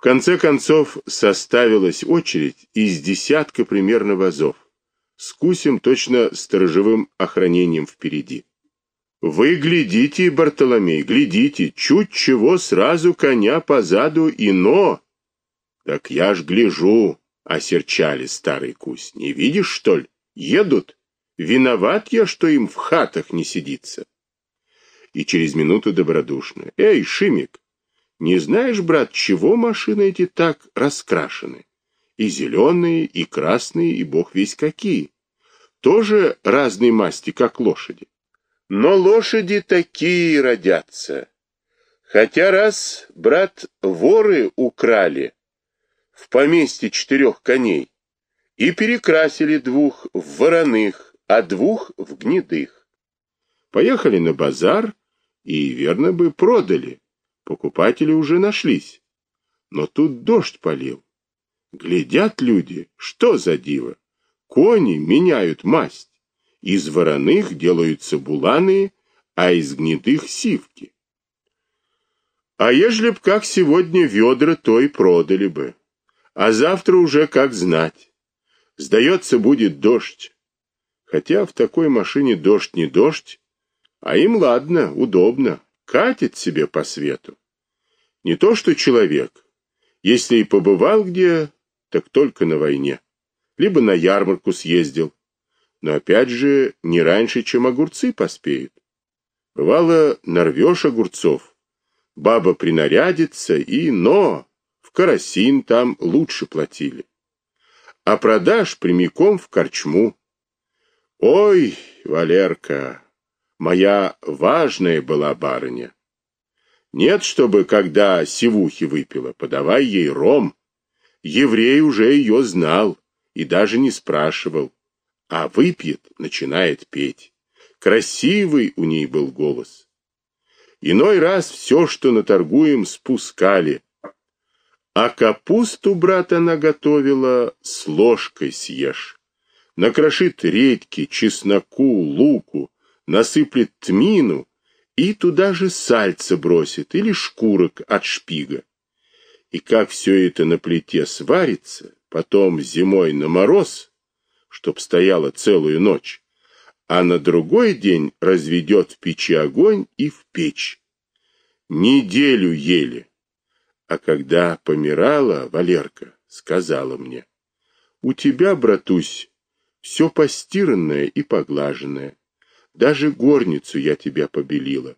конце концов составилась очередь из десятка примерно вазов, с кусем точно сторожевым охранением впереди. Вы глядите, Бартоломей, глядите, чуть чего сразу коня позаду и но. Так я ж гляжу, осерчали старый кусь. Не видишь, что ли? Едут. Виноват я, что им в хатах не сидится. И через минуту добродушно. Эй, Шимик, не знаешь, брат, чего машины эти так раскрашены? И зеленые, и красные, и бог весь какие. Тоже разные масти, как лошади. Но лошади такие родятся. Хотя раз, брат, воры украли в поместье четырех коней и перекрасили двух в вороных, а двух в гнедых. Поехали на базар и, верно бы, продали. Покупатели уже нашлись. Но тут дождь полил. Глядят люди, что за диво. Кони меняют масть. Из вороных делаются буланы, а из гнедых — сивки. А ежели б как сегодня ведра, то и продали бы. А завтра уже как знать. Сдается, будет дождь. Хотя в такой машине дождь не дождь, а им ладно, удобно, катит себе по свету. Не то что человек. Если и побывал где, так только на войне. Либо на ярмарку съездил, но опять же не раньше, чем огурцы поспеют. Бывало, нарвешь огурцов, баба принарядится и, но, в карасин там лучше платили. А продашь прямиком в корчму. Ой, Валерка, моя важная была барыня. Нет, чтобы, когда сивухи выпила, подавай ей ром. Еврей уже ее знал и даже не спрашивал а выпьет, начинает петь. Красивый у ней был голос. Иной раз все, что наторгуем, спускали. А капусту, брат, она готовила, с ложкой съешь. Накрошит редьки, чесноку, луку, насыплет тмину и туда же сальце бросит или шкурок от шпига. И как все это на плите сварится, потом зимой на мороз — чтоб стояла целую ночь, а на другой день разведет в печи огонь и в печь. Неделю ели. А когда помирала Валерка, сказала мне, «У тебя, братусь, все постиранное и поглаженное. Даже горницу я тебя побелила.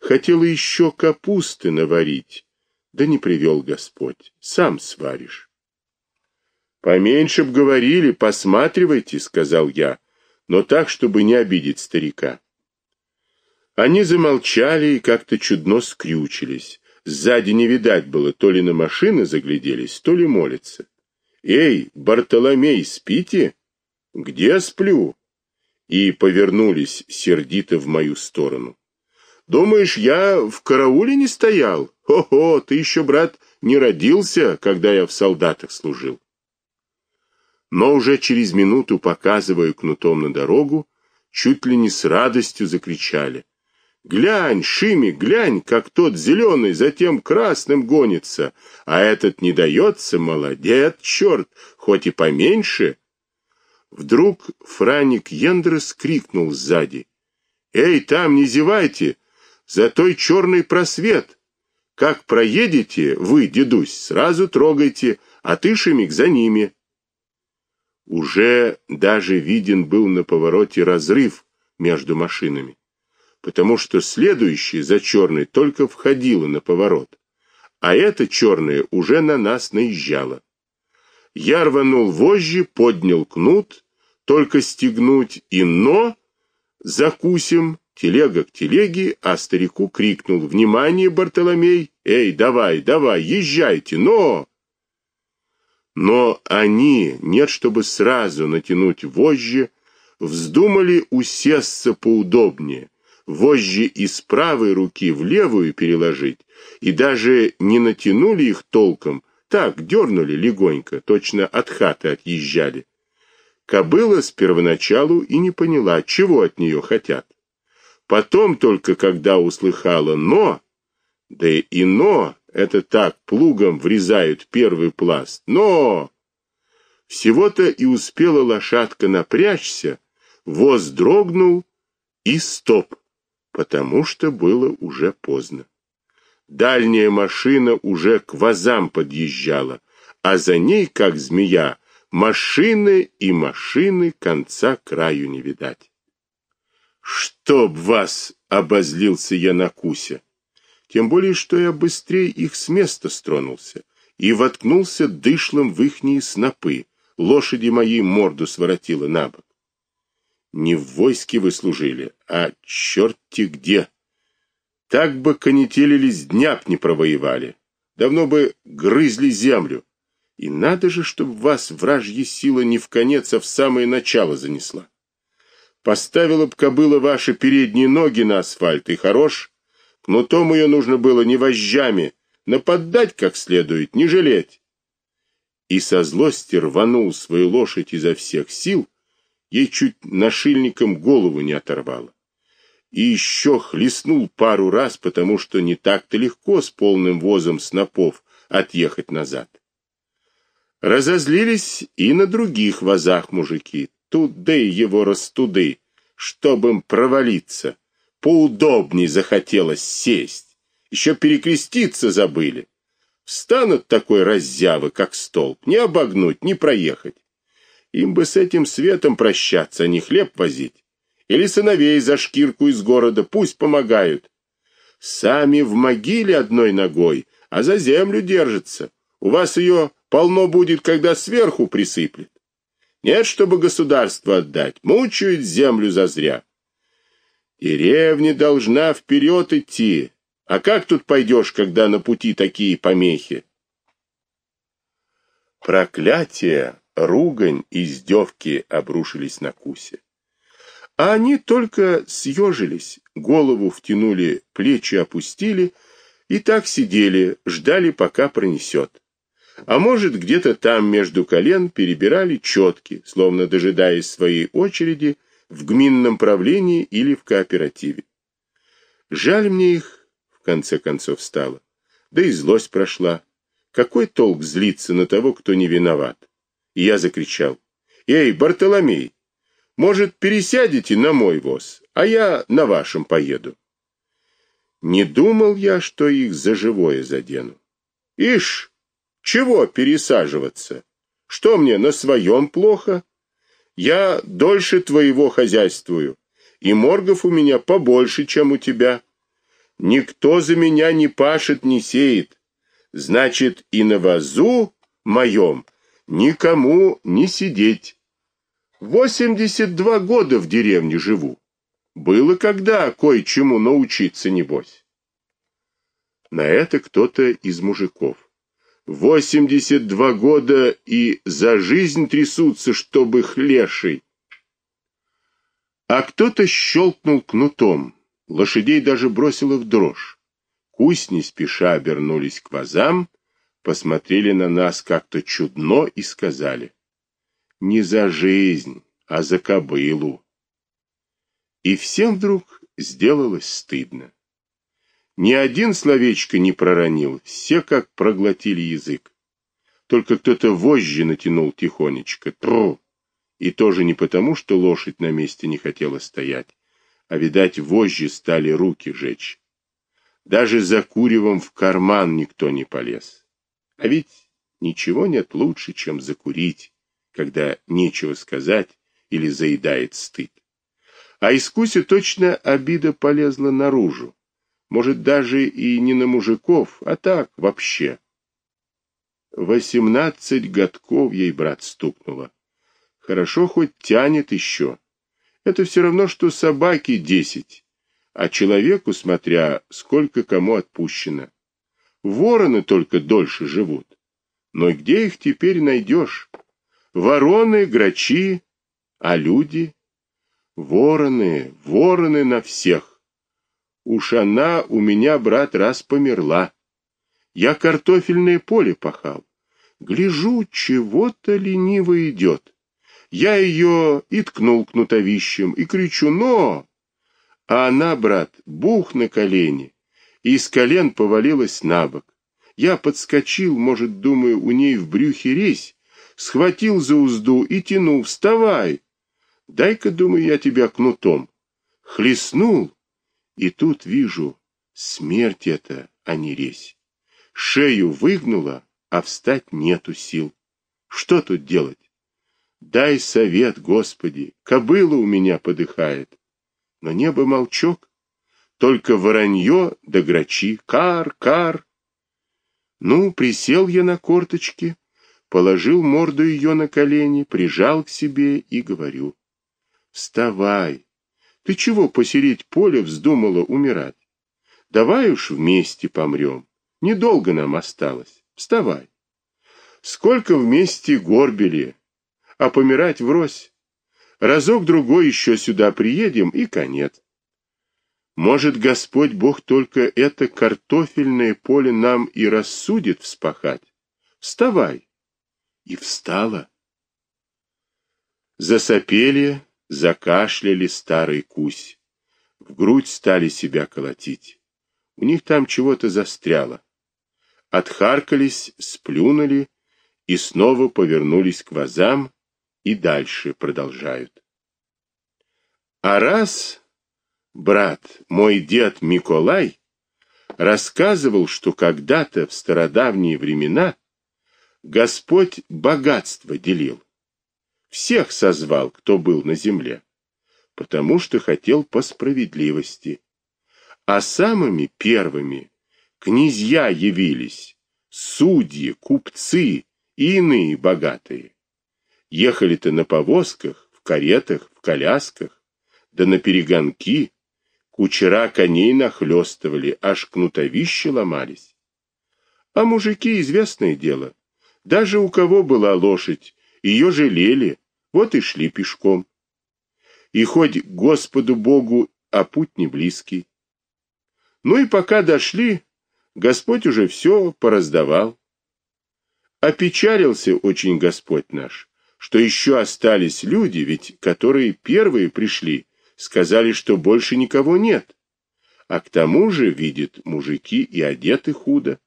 Хотела еще капусты наварить, да не привел Господь. Сам сваришь». Поменьше б говорили, посматривайте, сказал я, но так, чтобы не обидеть старика. Они замолчали и как-то чудно скрючились. Сзади не видать было, то ли на машины загляделись, то ли молятся. Эй, Бартоломей, спите? Где сплю? И повернулись сердито в мою сторону. Думаешь, я в карауле не стоял? Хо-хо, ты еще, брат, не родился, когда я в солдатах служил но уже через минуту, показывая кнутом на дорогу, чуть ли не с радостью закричали. «Глянь, Шими, глянь, как тот зеленый затем красным гонится, а этот не дается, молодец, черт, хоть и поменьше!» Вдруг Франик Ендрес крикнул сзади. «Эй, там, не зевайте! За той черный просвет! Как проедете, вы, дедусь, сразу трогайте, а ты, Шимик, за ними!» Уже даже виден был на повороте разрыв между машинами, потому что следующая за черной только входила на поворот, а эта черная уже на нас наезжала. Я рванул вожжи, поднял кнут, только стегнуть и но, закусим, телега к телеге, а старику крикнул «Внимание, Бартоломей! Эй, давай, давай, езжайте, но!» Но они, нет, чтобы сразу натянуть вожжи, вздумали усесться поудобнее, вожжи из правой руки в левую переложить, и даже не натянули их толком, так дернули легонько, точно от хаты отъезжали. Кобыла с первоначалу и не поняла, чего от нее хотят. Потом только, когда услыхала «но», да и «но» это так, плугом врезают первый пласт. Но всего-то и успела лошадка напрячься, воз дрогнул и стоп, потому что было уже поздно. Дальняя машина уже к вазам подъезжала, а за ней, как змея, машины и машины конца краю не видать. Чтоб вас, обозлился я на Куся. Тем более, что я быстрее их с места стронулся и воткнулся дышлом в ихние снопы. Лошади моей морду своротила на бок. Не в войске вы служили, а черти где. Так бы конетелились, дня б не провоевали. Давно бы грызли землю. И надо же, чтобы вас вражья сила не в конец, а в самое начало занесла. Поставила б кобыла ваши передние ноги на асфальт, и хорош. Кнутом ее нужно было не вожжами, нападать как следует, не жалеть. И со злости рванул свою лошадь изо всех сил, ей чуть нашильником голову не оторвало и еще хлестнул пару раз, потому что не так-то легко с полным возом снопов отъехать назад. Разозлились и на других возах мужики. Туды его растуды, чтобы им провалиться. Поудобней захотелось сесть. Еще перекреститься забыли. Встанут такой раззявы, как столб, не обогнуть, не проехать. Им бы с этим светом прощаться, а не хлеб возить. Или сыновей за шкирку из города, пусть помогают. Сами в могиле одной ногой, а за землю держатся. У вас ее полно будет, когда сверху присыплет. Нет, чтобы государство отдать, мучают землю зазря. Деревня должна вперед идти. А как тут пойдешь, когда на пути такие помехи? Проклятие, ругань и издевки обрушились на Куся. А они только съежились, голову втянули, плечи опустили и так сидели, ждали, пока пронесет. А может, где-то там между колен перебирали четки, словно дожидаясь своей очереди в гминном правлении или в кооперативе. Жаль мне их, в конце концов, стало. Да и злость прошла. Какой толк злиться на того, кто не виноват? И я закричал: "Эй, Бартоломей, может, пересядете на мой воз, а я на вашем поеду. Не думал я, что их за живое задену. Ишь, чего пересаживаться? Что мне на своем плохо? Я дольше твоего хозяйствую, и моргов у меня побольше, чем у тебя. Никто за меня не пашет, не сеет. Значит, и на вазу моем никому не сидеть. Восемьдесят два года в деревне живу. Было когда кое-чему научиться, небось. На это кто-то из мужиков. Восемьдесят два года и за жизнь трясутся, чтобы хлешей. А кто-то щелкнул кнутом. Лошадей даже бросило в дрожь. Кусь не спеша обернулись к вазам, посмотрели на нас как-то чудно и сказали: не за жизнь, а за кобылу. И всем вдруг сделалось стыдно. Ни один словечко не проронил, все как проглотили язык. Только кто-то вожжи натянул тихонечко. Тру! И тоже не потому, что лошадь на месте не хотела стоять, а видать, вожжи стали руки жечь. Даже за куревом в карман никто не полез. А ведь ничего нет лучше, чем закурить когда нечего сказать или заедает стыд. А из Куси точно обида полезла наружу. Может, даже и не на мужиков, а так, вообще. Восемнадцать годков ей брат стукнуло. Хорошо хоть тянет еще. Это все равно, что собаке десять, а человеку, смотря, сколько кому отпущено. Вороны только дольше живут. Но где их теперь найдешь? Вороны, грачи, а люди вороны, вороны на всех. Уж она у меня, брат, раз померла. Я картофельное поле пахал. Гляжу, чего-то лениво идет. Я ее и ткнул кнутовищем, и кричу: "Но!" А она, брат, бух на колени, и с колен повалилась на бок. Я подскочил, может, думаю, у ней в брюхе резь, схватил за узду и тянул: "Вставай! Дай-ка, думаю, я тебя кнутом". Хлестнул, и тут вижу, смерть это, а не резь. Шею выгнула, а встать нету сил. Что тут делать? Дай совет, Господи, кобыла у меня подыхает. Но небо молчок, только воронье да грачи, кар, кар. Ну, присел я на корточки, положил морду ее на колени, прижал к себе и говорю: "Вставай. Ты чего посереть поле вздумала умирать? Давай уж вместе помрем. Недолго нам осталось. Вставай. Сколько вместе горбили, а помирать врозь. Разок-другой еще сюда приедем, и конец. Может, Господь Бог только это картофельное поле нам и рассудит вспахать? Вставай!» И встала. Засопели, закашляли старый кусь. В грудь стали себя колотить. У них там чего-то застряло. Отхаркались, сплюнули и снова повернулись к вазам и дальше продолжают. А раз брат, мой дед Миколай рассказывал, что когда-то в стародавние времена Господь богатство делил. Всех созвал, кто был на земле, потому что хотел по справедливости. А самыми первыми князья явились, судьи, купцы и иные богатые. Ехали-то на повозках, в каретах, в колясках, да на перегонки, кучера коней нахлёстывали, аж кнутовища ломались. А мужики известное дело, даже у кого была лошадь, ее жалели, вот и шли пешком. И хоть Господу Богу, а путь не близкий. Ну и пока дошли, Господь уже все пораздавал. Опечалился очень Господь наш что еще остались люди, ведь которые первые пришли, сказали, что больше никого нет. А к тому же, видят, мужики и одеты худо.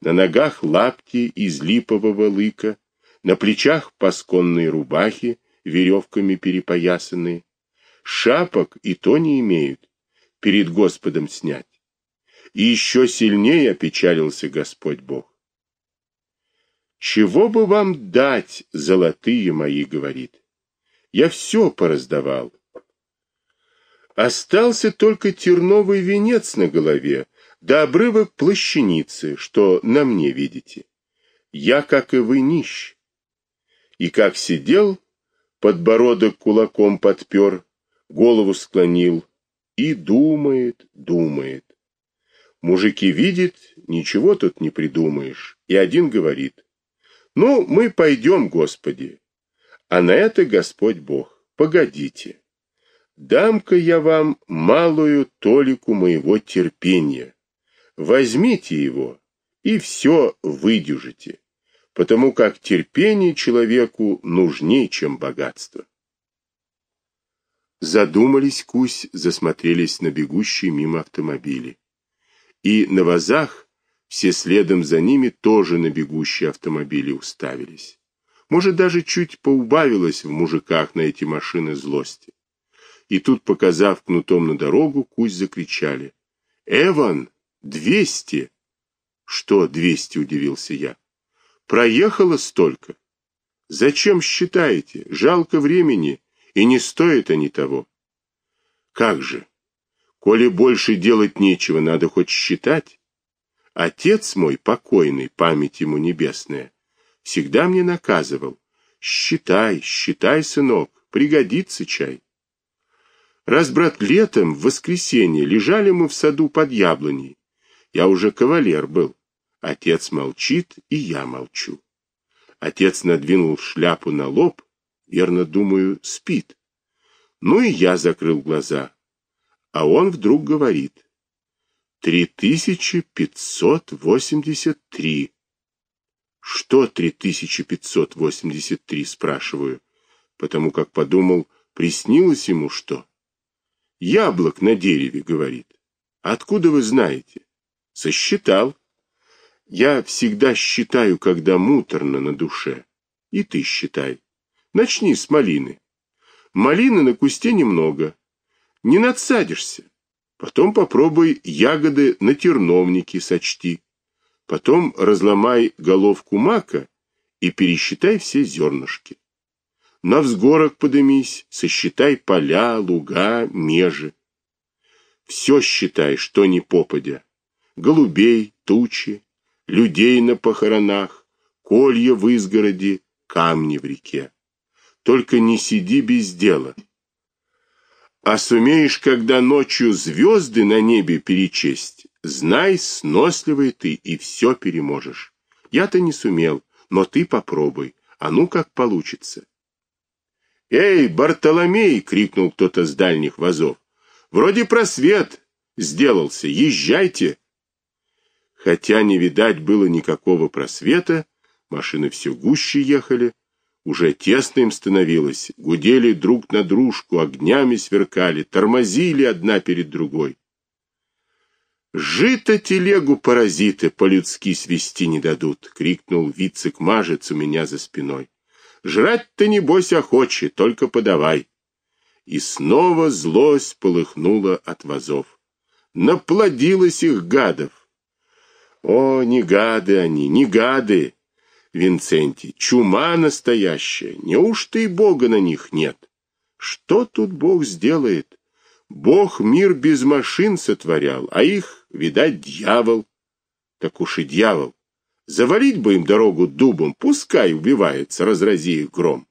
На ногах лапти из липового лыка, на плечах пасконные рубахи, веревками перепоясанные. Шапок и то не имеют, перед Господом снять. И еще сильнее опечалился Господь Бог. Чего бы вам дать, золотые мои, говорит. Я все пораздавал. Остался только терновый венец на голове, да обрывок плащаницы, что на мне видите. Я, как и вы, нищ. И как сидел, подбородок кулаком подпер, голову склонил и думает, думает. Мужики видят, ничего тут не придумаешь, и один говорит: ну, мы пойдем, Господи. А на это Господь Бог. Погодите. Дам-ка я вам малую толику моего терпения. Возьмите его и все выдержите, потому как терпение человеку нужнее, чем богатство. Задумались кусь, засмотрелись на бегущие мимо автомобили. И на вазах все следом за ними тоже на бегущие автомобили уставились. Может, даже чуть поубавилось в мужиках на эти машины злости. И тут, показав кнутом на дорогу, кусь закричали: "Эван, двести!" "Что двести?" удивился я. "Проехало столько. Зачем считаете? Жалко времени, и не стоит они того". "Как же? Коли больше делать нечего, надо хоть считать". Отец мой покойный, память ему небесная, всегда мне наказывал: "Считай, считай, сынок, пригодится чай". Раз брат летом в воскресенье лежали мы в саду под яблоней. Я уже кавалер был. Отец молчит, и я молчу. Отец надвинул шляпу на лоб, верно думаю, спит. Ну и я закрыл глаза. А он вдруг говорит: Три тысячи пятьсот восемьдесят три. Что три тысячи пятьсот восемьдесят три, спрашиваю, потому как подумал, приснилось ему что? Яблок на дереве, говорит. Откуда вы знаете? Сосчитал. Я всегда считаю, когда муторно на душе. И ты считай. Начни с малины. Малины на кусте немного. Не надсадишься. Потом попробуй ягоды на терновнике сочти. Потом разломай головку мака и пересчитай все зернышки. На взгорок подымись, сосчитай поля, луга, межи. Все считай, что не попадя. Голубей, тучи, людей на похоронах, колья в изгороди, камни в реке. Только не сиди без дела. А сумеешь, когда ночью звезды на небе перечесть, знай, сносливый ты и все переможешь. Я-то не сумел, но ты попробуй, а ну как получится. «Эй, Бартоломей!» — крикнул кто-то с дальних вазов. «Вроде просвет сделался, езжайте!» Хотя не видать было никакого просвета, машины все гуще ехали, уже тесно им становилось, гудели друг на дружку, огнями сверкали, тормозили одна перед другой. «Жито телегу паразиты по-людски свести не дадут!» — крикнул вицик-мажец у меня за спиной. «Жрать-то, небось, охоче, только подавай!» И снова злость полыхнула от вазов. Наплодилось их гадов. О, не гады они, не гады! Винцентий, чума настоящая, неужто и Бога на них нет? Что тут Бог сделает? Бог мир без машин сотворял, а их, видать, дьявол. Так уж и дьявол. Завалить бы им дорогу дубом, пускай убивается, разрази их гром.